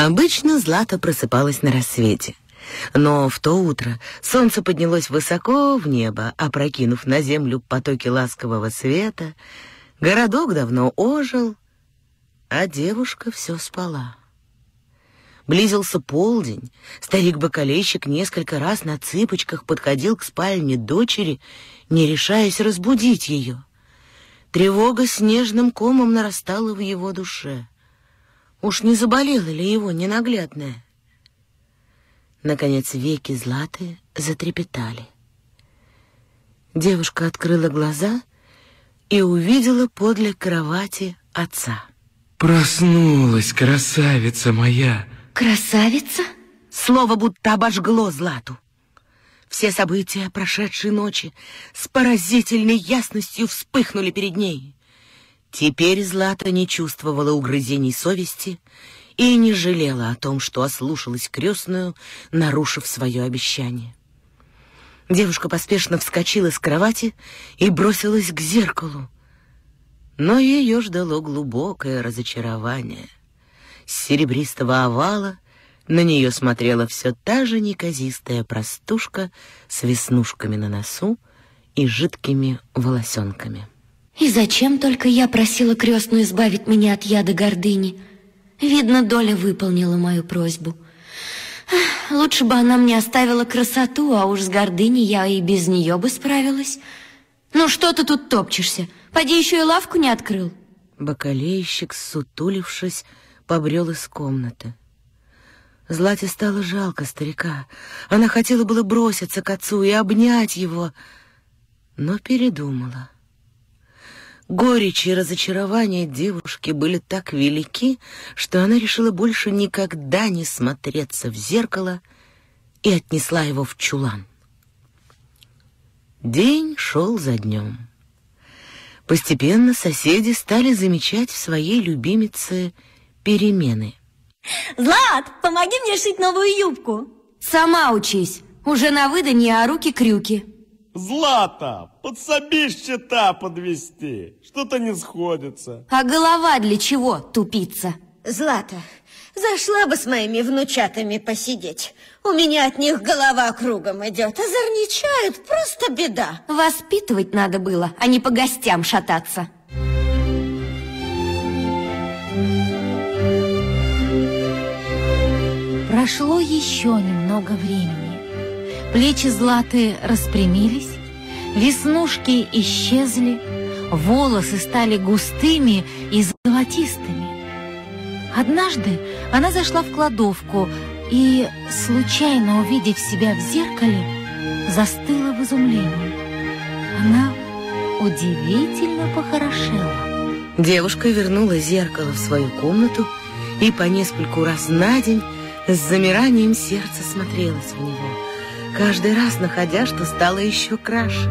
Обычно Злата просыпалась на рассвете. Но в то утро солнце поднялось высоко в небо, опрокинув на землю потоки ласкового света. Городок давно ожил, а девушка все спала. Близился полдень. Старик-бакалейщик несколько раз на цыпочках подходил к спальне дочери, не решаясь разбудить ее. Тревога снежным комом нарастала в его душе. Уж не заболела ли его ненаглядная? Наконец веки златые затрепетали. Девушка открыла глаза и увидела подле кровати отца. Проснулась, красавица моя. Красавица? Слово будто обожгло Злату. Все события прошедшей ночи с поразительной ясностью вспыхнули перед ней. Теперь Злата не чувствовала угрызений совести и не жалела о том, что ослушалась крестную, нарушив свое обещание. Девушка поспешно вскочила с кровати и бросилась к зеркалу. Но ее ждало глубокое разочарование. С серебристого овала на нее смотрела все та же неказистая простушка с веснушками на носу и жидкими волосенками. И зачем только я просила крестную избавить меня от яда гордыни? Видно, доля выполнила мою просьбу. Лучше бы она мне оставила красоту, а уж с гордыней я и без нее бы справилась. Ну что ты тут топчешься? Поди еще и лавку не открыл. Бакалейщик, сутулившись, побрел из комнаты. Злате стало жалко старика. Она хотела было броситься к отцу и обнять его, но передумала. Горечь и разочарование девушки были так велики, что она решила больше никогда не смотреться в зеркало и отнесла его в чулан. День шел за днем. Постепенно соседи стали замечать в своей любимице перемены. Злат, помоги мне шить новую юбку. Сама учись. Уже на выданье, а руки крюки. Злата, подсоби счета подвести. Что-то не сходится. А голова для чего, тупица? Злата, зашла бы с моими внучатами посидеть. У меня от них голова кругом идет. Озорничают, просто беда. Воспитывать надо было, а не по гостям шататься. Прошло еще немного времени. Плечи златые распрямились, веснушки исчезли, волосы стали густыми и золотистыми. Однажды она зашла в кладовку и, случайно увидев себя в зеркале, застыла в изумлении. Она удивительно похорошела. Девушка вернула зеркало в свою комнату и по нескольку раз на день с замиранием сердца смотрелась в него каждый раз находя, что стало еще краше.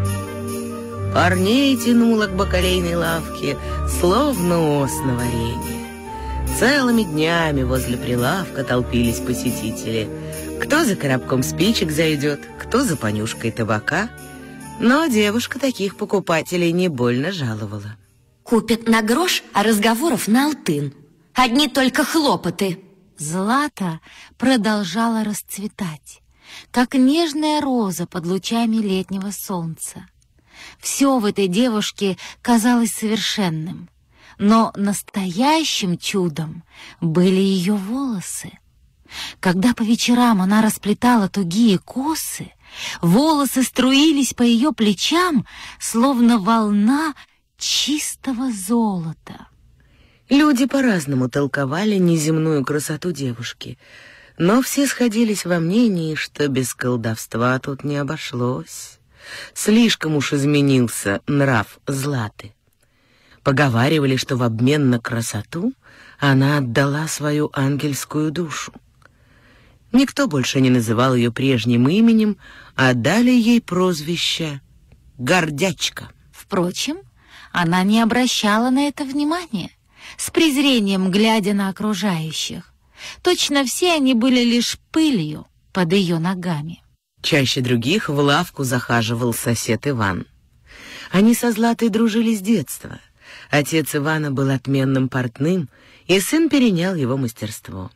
Парней тянуло к бакалейной лавке, словно ос на варенье. Целыми днями возле прилавка толпились посетители. Кто за коробком спичек зайдет, кто за понюшкой табака. Но девушка таких покупателей не больно жаловала. Купят на грош, а разговоров на алтын. Одни только хлопоты. Злата продолжала расцветать как нежная роза под лучами летнего солнца. Все в этой девушке казалось совершенным, но настоящим чудом были ее волосы. Когда по вечерам она расплетала тугие косы, волосы струились по ее плечам, словно волна чистого золота. Люди по-разному толковали неземную красоту девушки — но все сходились во мнении, что без колдовства тут не обошлось. Слишком уж изменился нрав Златы. Поговаривали, что в обмен на красоту она отдала свою ангельскую душу. Никто больше не называл ее прежним именем, а дали ей прозвище «Гордячка». Впрочем, она не обращала на это внимания, с презрением глядя на окружающих. Точно все они были лишь пылью под ее ногами. Чаще других в лавку захаживал сосед Иван. Они со Златой дружили с детства. Отец Ивана был отменным портным, и сын перенял его мастерство.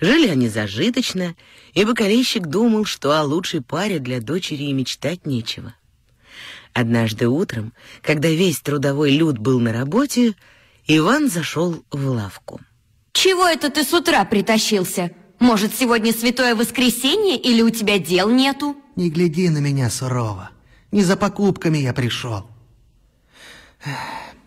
Жили они зажиточно, и бакалейщик думал, что о лучшей паре для дочери и мечтать нечего. Однажды утром, когда весь трудовой люд был на работе, Иван зашел в лавку. Чего это ты с утра притащился? Может, сегодня святое воскресенье или у тебя дел нету? Не гляди на меня сурово. Не за покупками я пришел.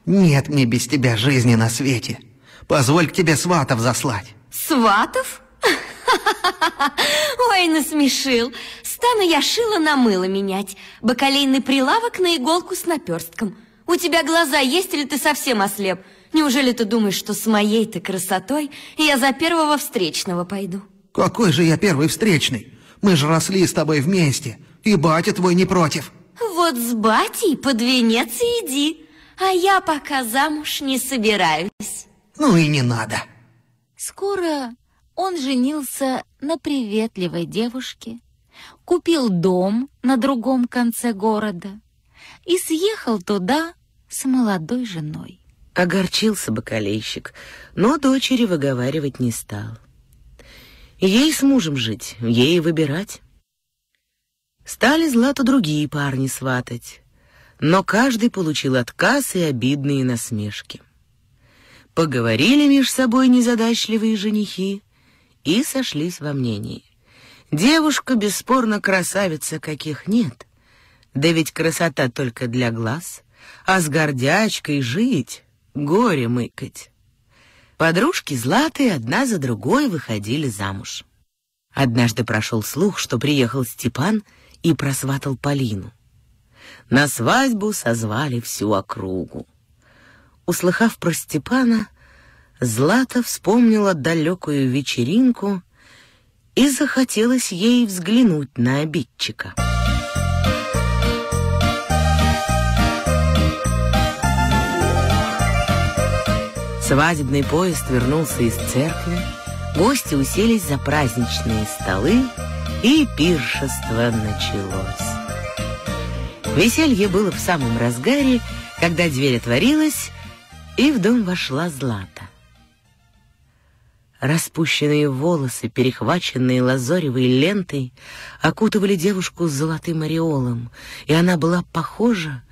Нет мне без тебя жизни на свете. Позволь к тебе сватов заслать. Сватов? Ой, насмешил. Стану я шила на мыло менять. Бакалейный прилавок на иголку с наперстком. У тебя глаза есть или ты совсем ослеп? Неужели ты думаешь, что с моей-то красотой я за первого встречного пойду? Какой же я первый встречный? Мы же росли с тобой вместе, и батя твой не против. Вот с батей под венец и иди, а я пока замуж не собираюсь. Ну и не надо. Скоро он женился на приветливой девушке, купил дом на другом конце города и съехал туда с молодой женой. Огорчился бакалейщик, но дочери выговаривать не стал. Ей с мужем жить, ей выбирать. Стали Злату другие парни сватать, но каждый получил отказ и обидные насмешки. Поговорили меж собой незадачливые женихи и сошлись во мнении. Девушка бесспорно красавица, каких нет. Да ведь красота только для глаз, а с гордячкой жить, горе мыкать. Подружки Златы одна за другой выходили замуж. Однажды прошел слух, что приехал Степан и просватал Полину. На свадьбу созвали всю округу. Услыхав про Степана, Злата вспомнила далекую вечеринку и захотелось ей взглянуть на обидчика. Свадебный поезд вернулся из церкви, гости уселись за праздничные столы, и пиршество началось. Веселье было в самом разгаре, когда дверь отворилась, и в дом вошла Злата. Распущенные волосы, перехваченные лазоревой лентой, окутывали девушку с золотым ореолом, и она была похожа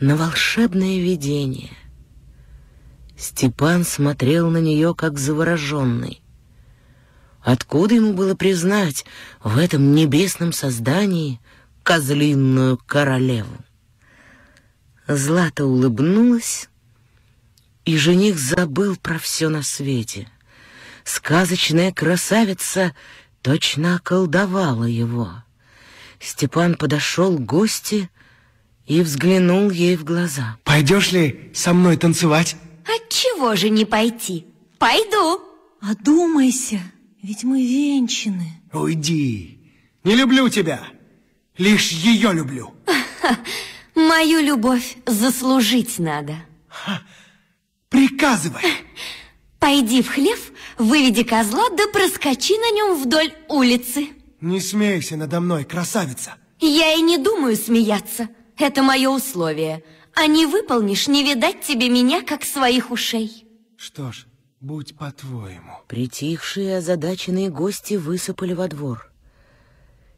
на волшебное видение. Степан смотрел на нее, как завороженный. Откуда ему было признать в этом небесном создании козлиную королеву? Злата улыбнулась, и жених забыл про все на свете. Сказочная красавица точно околдовала его. Степан подошел к гости и взглянул ей в глаза. Пойдешь ли со мной танцевать? Отчего же не пойти? Пойду. Одумайся, ведь мы венчаны. Уйди. Не люблю тебя. Лишь ее люблю. Мою любовь заслужить надо. Приказывай. Пойди в хлев, выведи козла, да проскочи на нем вдоль улицы. Не смейся надо мной, красавица. Я и не думаю смеяться. Это мое условие. А не выполнишь, не видать тебе меня, как своих ушей. Что ж, будь по-твоему. Притихшие озадаченные гости высыпали во двор.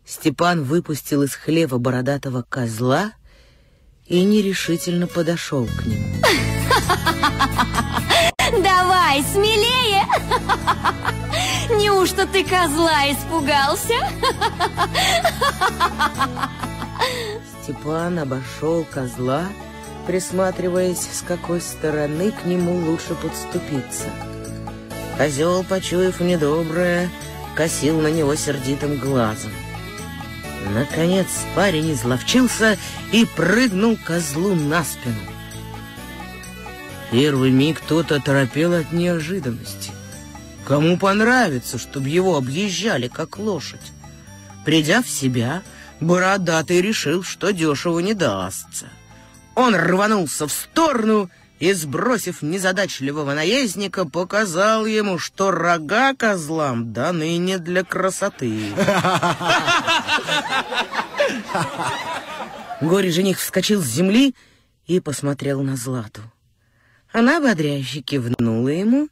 Степан выпустил из хлева бородатого козла и нерешительно подошел к нему. Давай, смелее! Неужто ты козла испугался? Степан обошел козла, присматриваясь, с какой стороны к нему лучше подступиться. Козел, почуяв недоброе, косил на него сердитым глазом. Наконец парень изловчился и прыгнул козлу на спину. Первый миг кто-то торопел от неожиданности. Кому понравится, чтобы его объезжали, как лошадь? Придя в себя, Бородатый решил, что дешево не дастся. Он рванулся в сторону и, сбросив незадачливого наездника, показал ему, что рога козлам даны не для красоты. Горе-жених вскочил с земли и посмотрел на Злату. Она ободряюще кивнула ему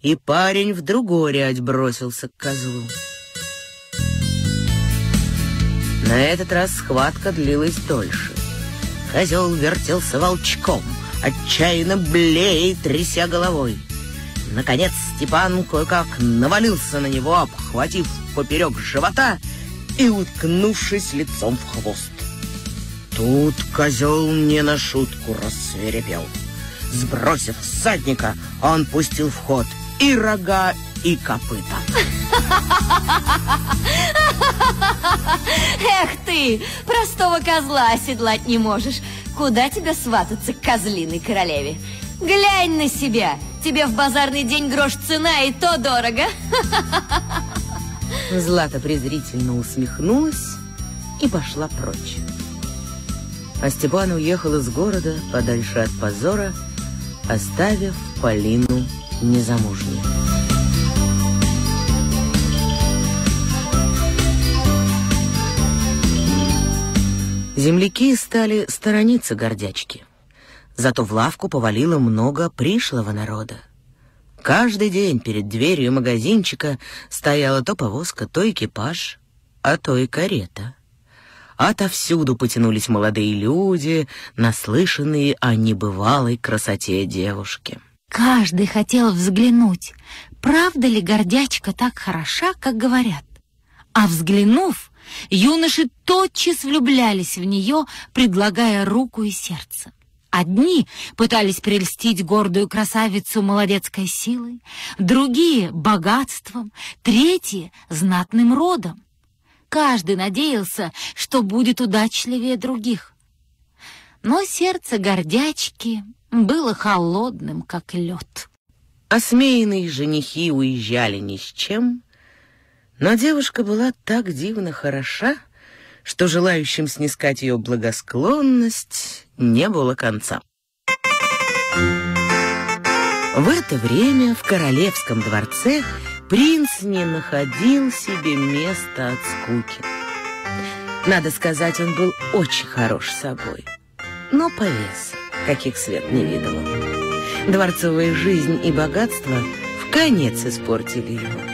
и парень в другой рядь бросился к козлу. На этот раз схватка длилась дольше. Козел вертелся волчком, отчаянно блея тряся головой. Наконец Степан кое-как навалился на него, обхватив поперек живота и уткнувшись лицом в хвост. Тут козел не на шутку рассверепел. Сбросив всадника, он пустил в ход и рога, и копыта. Эх ты, простого козла оседлать не можешь. Куда тебе свататься к козлиной королеве? Глянь на себя, тебе в базарный день грош цена, и то дорого. Злата презрительно усмехнулась и пошла прочь. А Степан уехал из города подальше от позора, оставив Полину незамужней. Земляки стали сторониться гордячки. Зато в лавку повалило много пришлого народа. Каждый день перед дверью магазинчика стояла то повозка, то экипаж, а то и карета. Отовсюду потянулись молодые люди, наслышанные о небывалой красоте девушки. Каждый хотел взглянуть, правда ли гордячка так хороша, как говорят. А взглянув, юноши тотчас влюблялись в нее, предлагая руку и сердце. Одни пытались прельстить гордую красавицу молодецкой силой, другие — богатством, третьи — знатным родом. Каждый надеялся, что будет удачливее других. Но сердце гордячки было холодным, как лед. Осмеянные женихи уезжали ни с чем, но девушка была так дивно хороша, что желающим снискать ее благосклонность не было конца. В это время в королевском дворце принц не находил себе места от скуки. Надо сказать, он был очень хорош собой, но повес, каких свет не видел. Дворцовая жизнь и богатство в конец испортили его.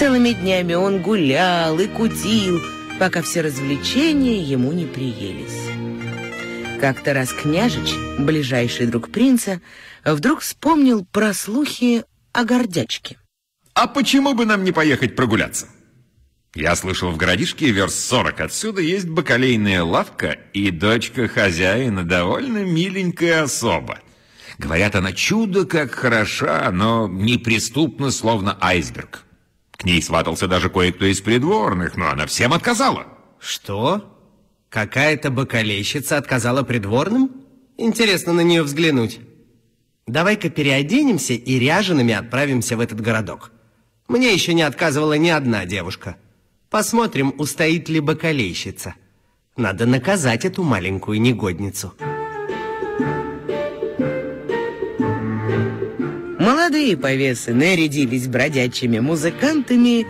Целыми днями он гулял и кутил, пока все развлечения ему не приелись. Как-то раз княжич, ближайший друг принца, вдруг вспомнил про слухи о гордячке. А почему бы нам не поехать прогуляться? Я слышал, в городишке верст сорок отсюда есть бакалейная лавка, и дочка хозяина довольно миленькая особа. Говорят, она чудо как хороша, но неприступна, словно айсберг. К ней сватался даже кое-кто из придворных, но она всем отказала. Что? Какая-то бокалейщица отказала придворным? Интересно на нее взглянуть. Давай-ка переоденемся и ряжеными отправимся в этот городок. Мне еще не отказывала ни одна девушка. Посмотрим, устоит ли бокалейщица. Надо наказать эту маленькую негодницу. Молодые повесы нарядились бродячими музыкантами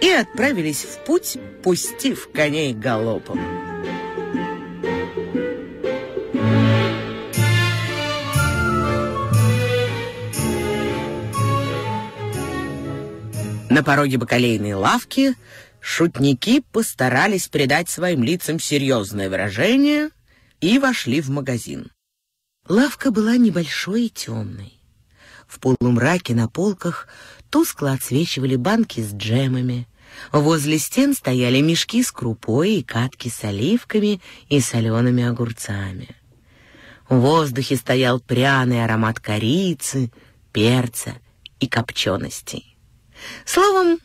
и отправились в путь, пустив коней галопом. На пороге бакалейной лавки шутники постарались придать своим лицам серьезное выражение и вошли в магазин. Лавка была небольшой и темной. В полумраке на полках тускло отсвечивали банки с джемами. Возле стен стояли мешки с крупой и катки с оливками и солеными огурцами. В воздухе стоял пряный аромат корицы, перца и копченостей. Словом,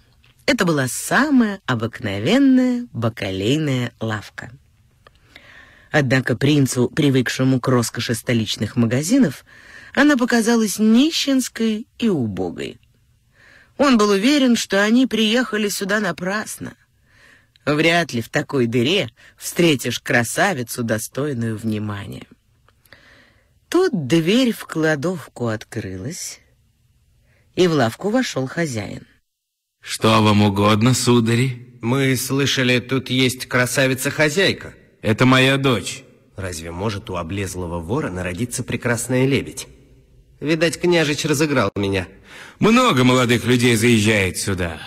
это была самая обыкновенная бакалейная лавка. Однако принцу, привыкшему к роскоши столичных магазинов, она показалась нищенской и убогой. Он был уверен, что они приехали сюда напрасно. Вряд ли в такой дыре встретишь красавицу, достойную внимания. Тут дверь в кладовку открылась, и в лавку вошел хозяин. Что вам угодно, судари? Мы слышали, тут есть красавица-хозяйка. Это моя дочь. Разве может у облезлого вора народиться прекрасная лебедь? Видать, княжич разыграл меня. Много молодых людей заезжает сюда.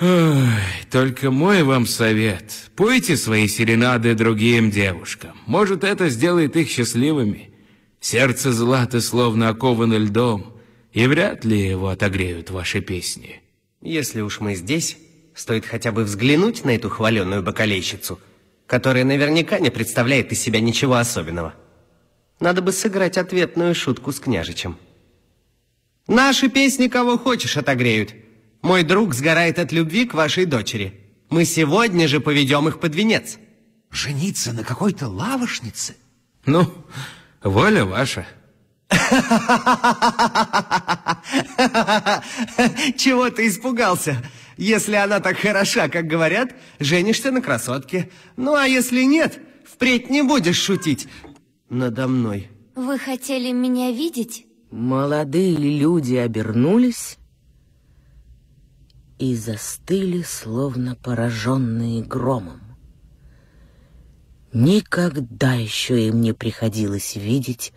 Ой, только мой вам совет. Пойте свои серенады другим девушкам. Может, это сделает их счастливыми. Сердце Златы словно оковано льдом, и вряд ли его отогреют ваши песни. Если уж мы здесь, стоит хотя бы взглянуть на эту хваленную бокалейщицу, которая наверняка не представляет из себя ничего особенного. Надо бы сыграть ответную шутку с княжичем. Наши песни кого хочешь отогреют. Мой друг сгорает от любви к вашей дочери. Мы сегодня же поведем их под венец. Жениться на какой-то лавошнице? Ну, воля ваша. Чего ты испугался? Если она так хороша, как говорят, женишься на красотке. Ну, а если нет, впредь не будешь шутить надо мной. Вы хотели меня видеть? Молодые люди обернулись и застыли, словно пораженные громом. Никогда еще им не приходилось видеть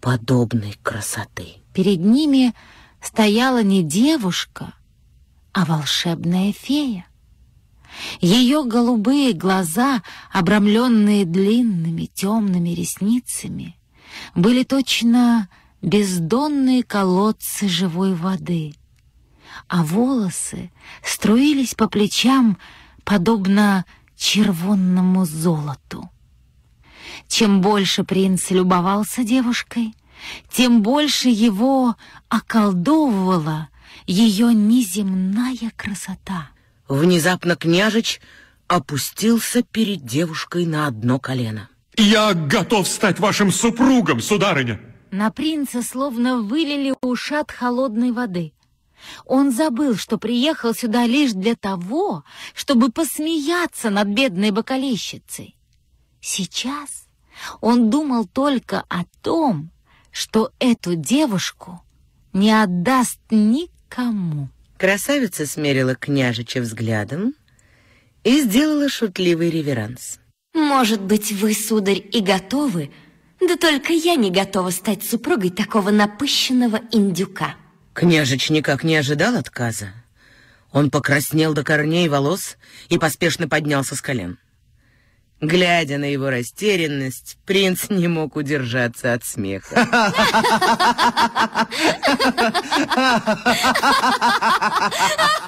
подобной красоты. Перед ними стояла не девушка, а волшебная фея. Ее голубые глаза, обрамленные длинными темными ресницами, были точно бездонные колодцы живой воды, а волосы струились по плечам, подобно червонному золоту. Чем больше принц любовался девушкой, тем больше его околдовывала ее неземная красота. Внезапно княжич опустился перед девушкой на одно колено. «Я готов стать вашим супругом, сударыня!» На принца словно вылили ушат холодной воды. Он забыл, что приехал сюда лишь для того, чтобы посмеяться над бедной бокалейщицей. Сейчас он думал только о том, что эту девушку не отдаст никому. Красавица смерила княжича взглядом и сделала шутливый реверанс. Может быть, вы, сударь, и готовы, да только я не готова стать супругой такого напыщенного индюка. Княжич никак не ожидал отказа. Он покраснел до корней волос и поспешно поднялся с колен. Глядя на его растерянность, принц не мог удержаться от смеха.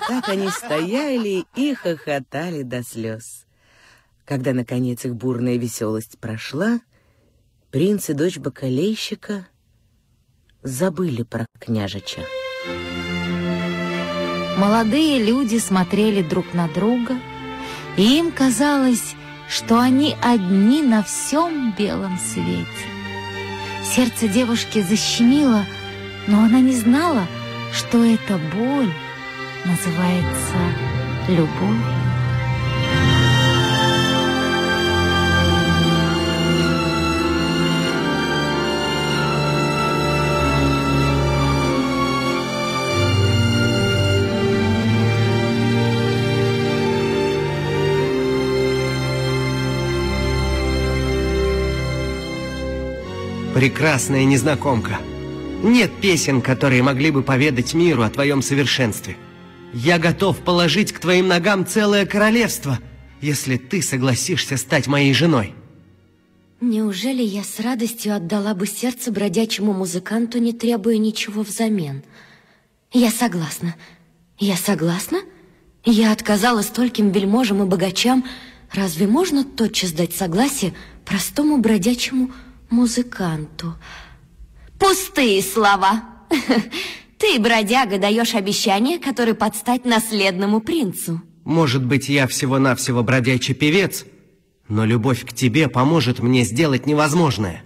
Так они стояли и хохотали до слез. Когда, наконец, их бурная веселость прошла, принц и дочь бакалейщика забыли про княжича. Молодые люди смотрели друг на друга, и им казалось, что они одни на всем белом свете. Сердце девушки защемило, но она не знала, что эта боль называется любовью. Прекрасная незнакомка. Нет песен, которые могли бы поведать миру о твоем совершенстве. Я готов положить к твоим ногам целое королевство, если ты согласишься стать моей женой. Неужели я с радостью отдала бы сердце бродячему музыканту, не требуя ничего взамен? Я согласна. Я согласна? Я отказала стольким вельможам и богачам. Разве можно тотчас дать согласие простому бродячему музыканту? Пустые слова. Ты, бродяга, даешь обещание, которое подстать наследному принцу. Может быть, я всего-навсего бродячий певец, но любовь к тебе поможет мне сделать невозможное.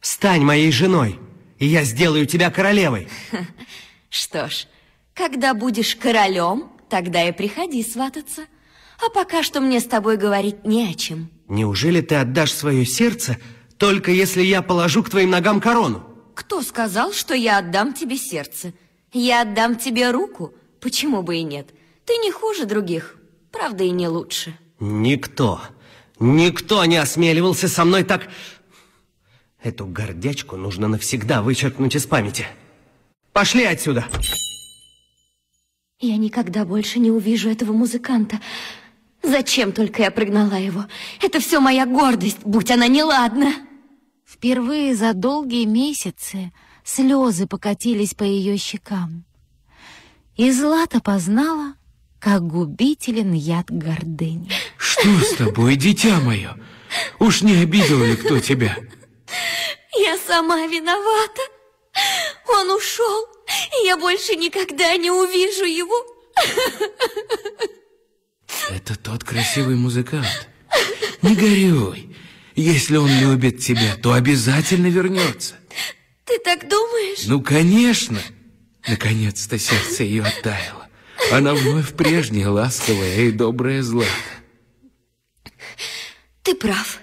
Стань моей женой, и я сделаю тебя королевой. Что ж, когда будешь королем, тогда и приходи свататься. А пока что мне с тобой говорить не о чем. Неужели ты отдашь свое сердце, только если я положу к твоим ногам корону? Кто сказал, что я отдам тебе сердце? Я отдам тебе руку. Почему бы и нет? Ты не хуже других, правда и не лучше. Никто, никто не осмеливался со мной так Эту гордячку нужно навсегда вычеркнуть из памяти. Пошли отсюда! Я никогда больше не увижу этого музыканта. Зачем только я прогнала его? Это все моя гордость, будь она неладна. Впервые за долгие месяцы слезы покатились по ее щекам. И Злата познала, как губителен яд гордыни. Что с тобой, дитя мое? Уж не обидел ли кто тебя? Я сама виновата. Он ушел, и я больше никогда не увижу его. Это тот красивый музыкант. Не горюй. Если он любит тебя, то обязательно вернется. Ты так думаешь? Ну, конечно. Наконец-то сердце ее оттаяло. Она вновь прежняя, ласковая и добрая Злата. Ты прав.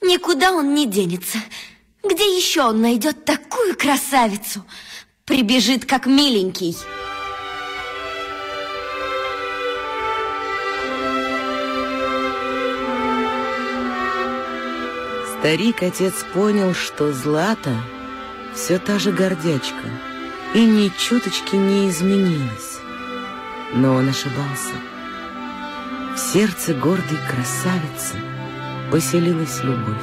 Никуда он не денется. Где еще он найдет такую красавицу? Прибежит, как миленький. Старик-отец понял, что Злата все та же гордячка и ни чуточки не изменилась. Но он ошибался. В сердце гордой красавицы поселилась любовь.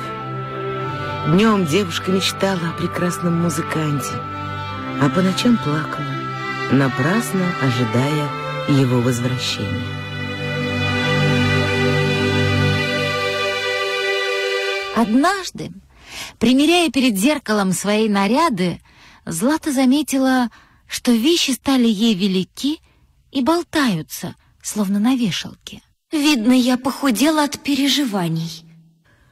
Днем девушка мечтала о прекрасном музыканте, а по ночам плакала, напрасно ожидая его возвращения. Однажды, примеряя перед зеркалом свои наряды, Злата заметила, что вещи стали ей велики и болтаются, словно на вешалке. Видно, я похудела от переживаний.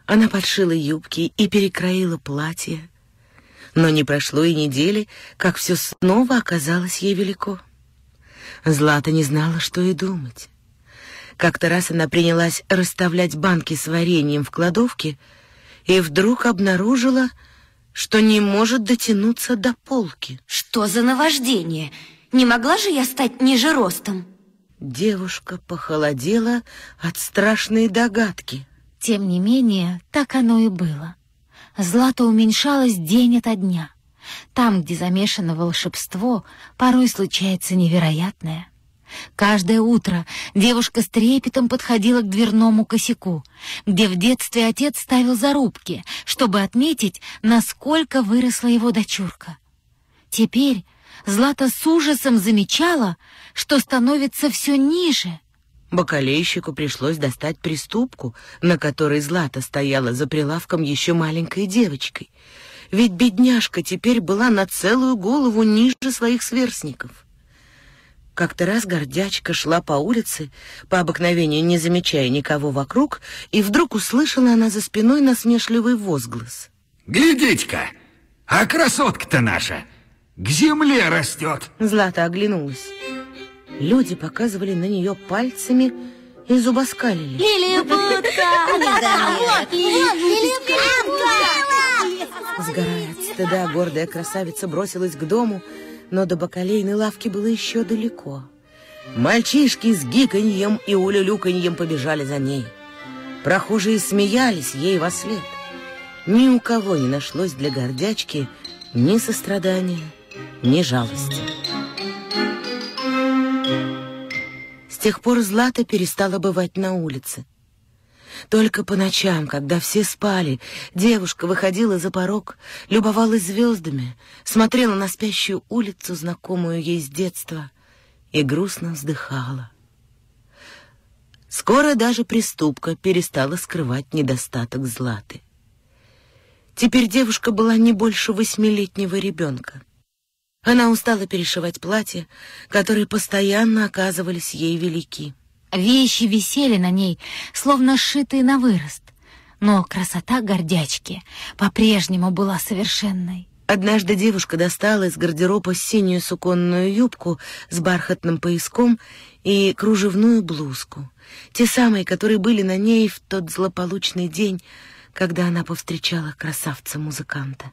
Она подшила юбки и перекроила платье. Но не прошло и недели, как все снова оказалось ей велико. Злата не знала, что и думать. Как-то раз она принялась расставлять банки с вареньем в кладовке и вдруг обнаружила, что не может дотянуться до полки. Что за наваждение? Не могла же я стать ниже ростом? Девушка похолодела от страшной догадки. Тем не менее, так оно и было. Злато уменьшалось день ото дня. Там, где замешано волшебство, порой случается невероятное. Каждое утро девушка с трепетом подходила к дверному косяку, где в детстве отец ставил зарубки, чтобы отметить, насколько выросла его дочурка. Теперь Злата с ужасом замечала, что становится все ниже. Бакалейщику пришлось достать приступку, на которой Злата стояла за прилавком еще маленькой девочкой. Ведь бедняжка теперь была на целую голову ниже своих сверстников. Как-то раз гордячка шла по улице, по обыкновению не замечая никого вокруг, и вдруг услышала она за спиной насмешливый возглас. «Глядите-ка, а красотка-то наша к земле растет!» Злата оглянулась. Люди показывали на нее пальцами и зубоскалили. Лилипутка! Вот, Лилипутка! Сгорая от стыда, гордая красавица бросилась к дому, но до бакалейной лавки было еще далеко. Мальчишки с гиканьем и улюлюканьем побежали за ней. Прохожие смеялись ей во след. Ни у кого не нашлось для гордячки ни сострадания, ни жалости. С тех пор Злата перестала бывать на улице. Только по ночам, когда все спали, девушка выходила за порог, любовалась звездами, смотрела на спящую улицу, знакомую ей с детства, и грустно вздыхала. Скоро даже приступка перестала скрывать недостаток Златы. Теперь девушка была не больше восьмилетнего ребенка. Она устала перешивать платья, которые постоянно оказывались ей велики. Вещи висели на ней, словно сшитые на вырост. Но красота гордячки по-прежнему была совершенной. Однажды девушка достала из гардероба синюю суконную юбку с бархатным пояском и кружевную блузку. Те самые, которые были на ней в тот злополучный день, когда она повстречала красавца-музыканта.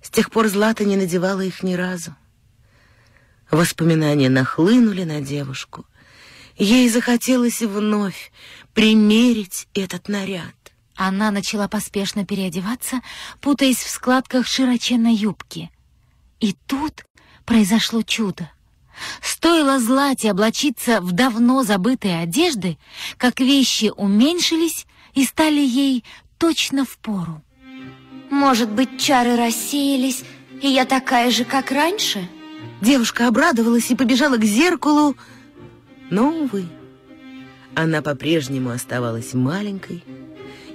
С тех пор Злата не надевала их ни разу. Воспоминания нахлынули на девушку. Ей захотелось вновь примерить этот наряд. Она начала поспешно переодеваться, путаясь в складках широченной юбки. И тут произошло чудо. Стоило Злате облачиться в давно забытые одежды, как вещи уменьшились и стали ей точно в пору. Может быть, чары рассеялись, и я такая же, как раньше? Девушка обрадовалась и побежала к зеркалу, но, увы, она по-прежнему оставалась маленькой,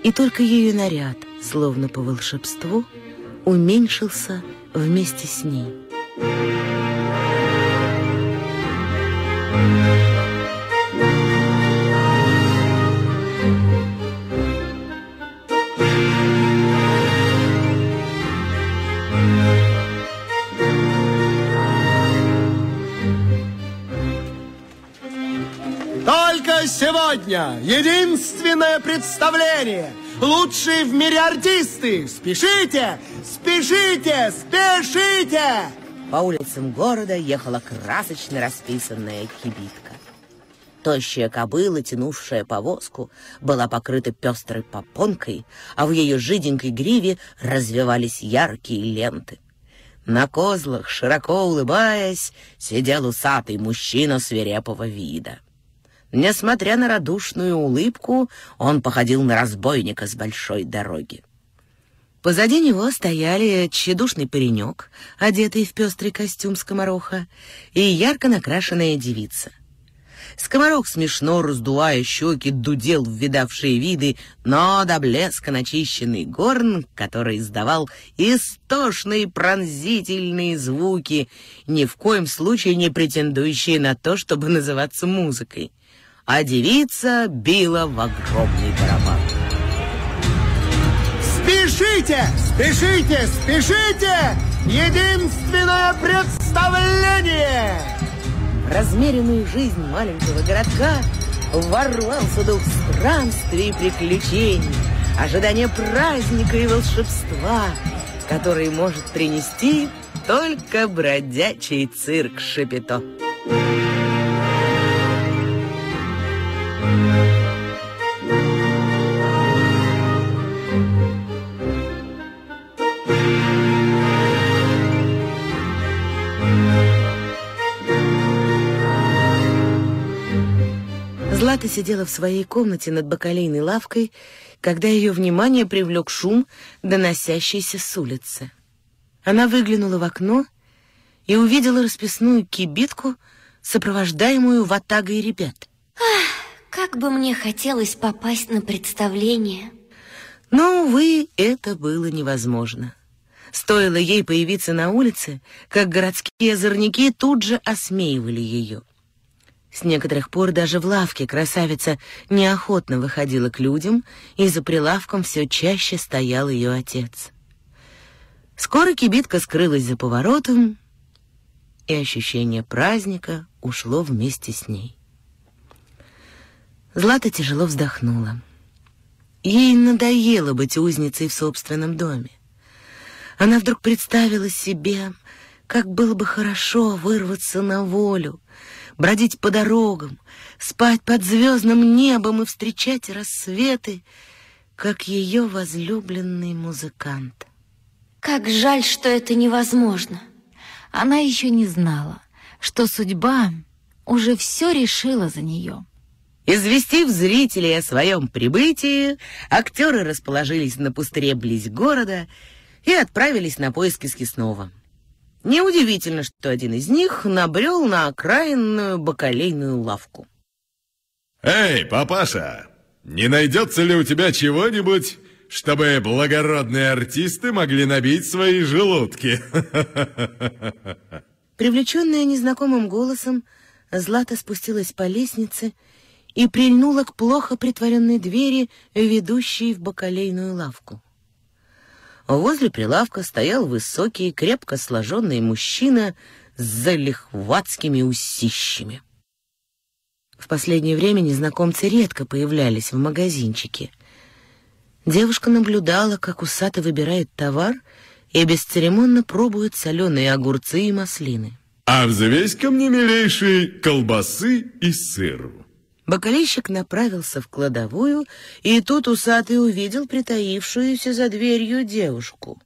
и только ее наряд, словно по волшебству, уменьшился вместе с ней. Только сегодня единственное представление. Лучшие в мире артисты. Спешите, спешите, спешите! По улицам города ехала красочно расписанная кибитка. Тощая кобыла, тянувшая повозку, была покрыта пестрой попонкой, а в ее жиденькой гриве развивались яркие ленты. На козлах, широко улыбаясь, сидел усатый мужчина свирепого вида. Несмотря на радушную улыбку, он походил на разбойника с большой дороги. Позади него стояли тщедушный паренек, одетый в пестрый костюм скомороха, и ярко накрашенная девица. Скоморох, смешно раздувая щеки, дудел в видавшие виды, но до блеска начищенный горн, который издавал истошные пронзительные звуки, ни в коем случае не претендующие на то, чтобы называться музыкой — а девица била в огромный барабан. Спешите, спешите, спешите! Единственное представление! Размеренную жизнь маленького городка ворвался дух странствий и приключений, ожидание праздника и волшебства, который может принести только бродячий цирк Шапито. Злата сидела в своей комнате над бакалейной лавкой, когда ее внимание привлек шум, доносящийся с улицы. Она выглянула в окно и увидела расписную кибитку, сопровождаемую ватагой ребят. Ах, как бы мне хотелось попасть на представление. Но, увы, это было невозможно. Стоило ей появиться на улице, как городские озорники тут же осмеивали ее. С некоторых пор даже в лавке красавица неохотно выходила к людям, и за прилавком все чаще стоял ее отец. Скоро кибитка скрылась за поворотом, и ощущение праздника ушло вместе с ней. Злата тяжело вздохнула. Ей надоело быть узницей в собственном доме. Она вдруг представила себе, как было бы хорошо вырваться на волю, бродить по дорогам, спать под звездным небом и встречать рассветы, как ее возлюбленный музыкант. Как жаль, что это невозможно. Она еще не знала, что судьба уже все решила за нее. Известив зрителей о своем прибытии, актеры расположились на пустыре близ города и отправились на поиски Скиснова. Неудивительно, что один из них набрел на окраинную бакалейную лавку. «Эй, папаша, не найдется ли у тебя чего-нибудь, чтобы благородные артисты могли набить свои желудки?» Привлеченная незнакомым голосом, Злата спустилась по лестнице и прильнула к плохо притворенной двери, ведущей в бакалейную лавку. Возле прилавка стоял высокий, крепко сложенный мужчина с залихватскими усищами. В последнее время незнакомцы редко появлялись в магазинчике. Девушка наблюдала, как усатый выбирает товар и бесцеремонно пробует соленые огурцы и маслины. «А взвесь ко мне, милейший, колбасы и сыру». Бакалейщик направился в кладовую, и тут усатый увидел притаившуюся за дверью девушку.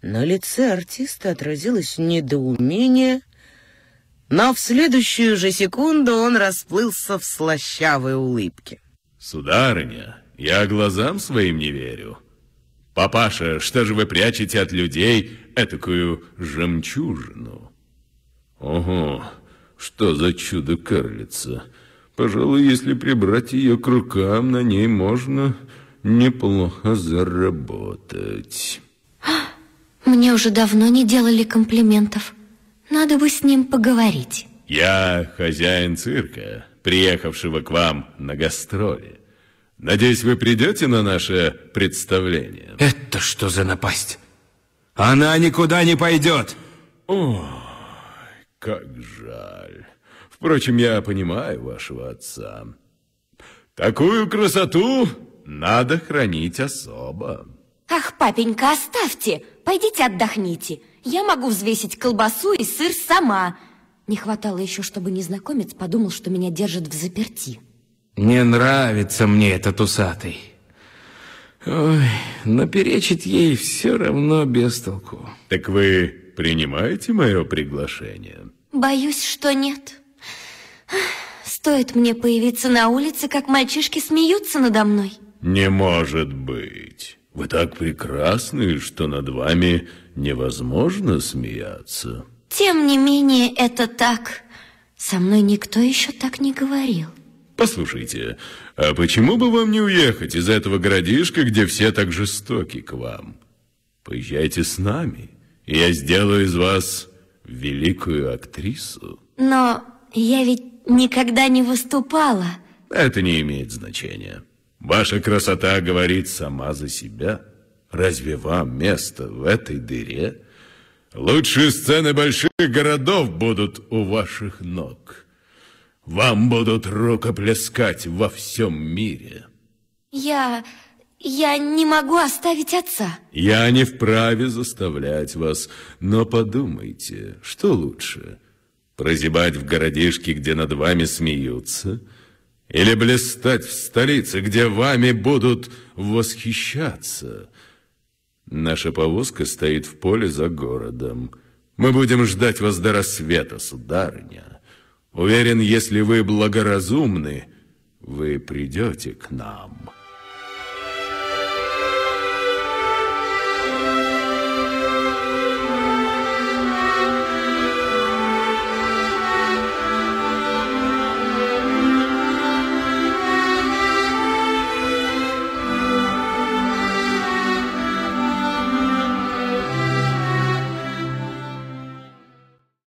На лице артиста отразилось недоумение, но в следующую же секунду он расплылся в слащавой улыбке. Сударыня, я глазам своим не верю. Папаша, что же вы прячете от людей этакую жемчужину? Ого, что за чудо-карлица! Пожалуй, если прибрать ее к рукам, на ней можно неплохо заработать. Мне уже давно не делали комплиментов. Надо бы с ним поговорить. Я хозяин цирка, приехавшего к вам на гастроли. Надеюсь, вы придете на наше представление. Это что за напасть? Она никуда не пойдет. Ой, как жаль. Впрочем, я понимаю вашего отца. Такую красоту надо хранить особо. Ах, папенька, оставьте. Пойдите отдохните. Я могу взвесить колбасу и сыр сама. Не хватало еще, чтобы незнакомец подумал, что меня держат в заперти. Не нравится мне этот усатый. Ой, но перечить ей все равно без толку. Так вы принимаете мое приглашение? Боюсь, что нет. Стоит мне появиться на улице, как мальчишки смеются надо мной. Не может быть. Вы так прекрасны, что над вами невозможно смеяться. Тем не менее, это так. Со мной никто еще так не говорил. Послушайте, а почему бы вам не уехать из этого городишка, где все так жестоки к вам? Поезжайте с нами, и я сделаю из вас великую актрису. Но я ведь никогда не выступала. Это не имеет значения. Ваша красота говорит сама за себя. Разве вам место в этой дыре? Лучшие сцены больших городов будут у ваших ног. Вам будут рукоплескать во всем мире. Я... я не могу оставить отца. Я не вправе заставлять вас, но подумайте, что лучше? Прозябать в городишке, где над вами смеются, или блистать в столице, где вами будут восхищаться? Наша повозка стоит в поле за городом. Мы будем ждать вас до рассвета, сударыня. Уверен, если вы благоразумны, вы придете к нам».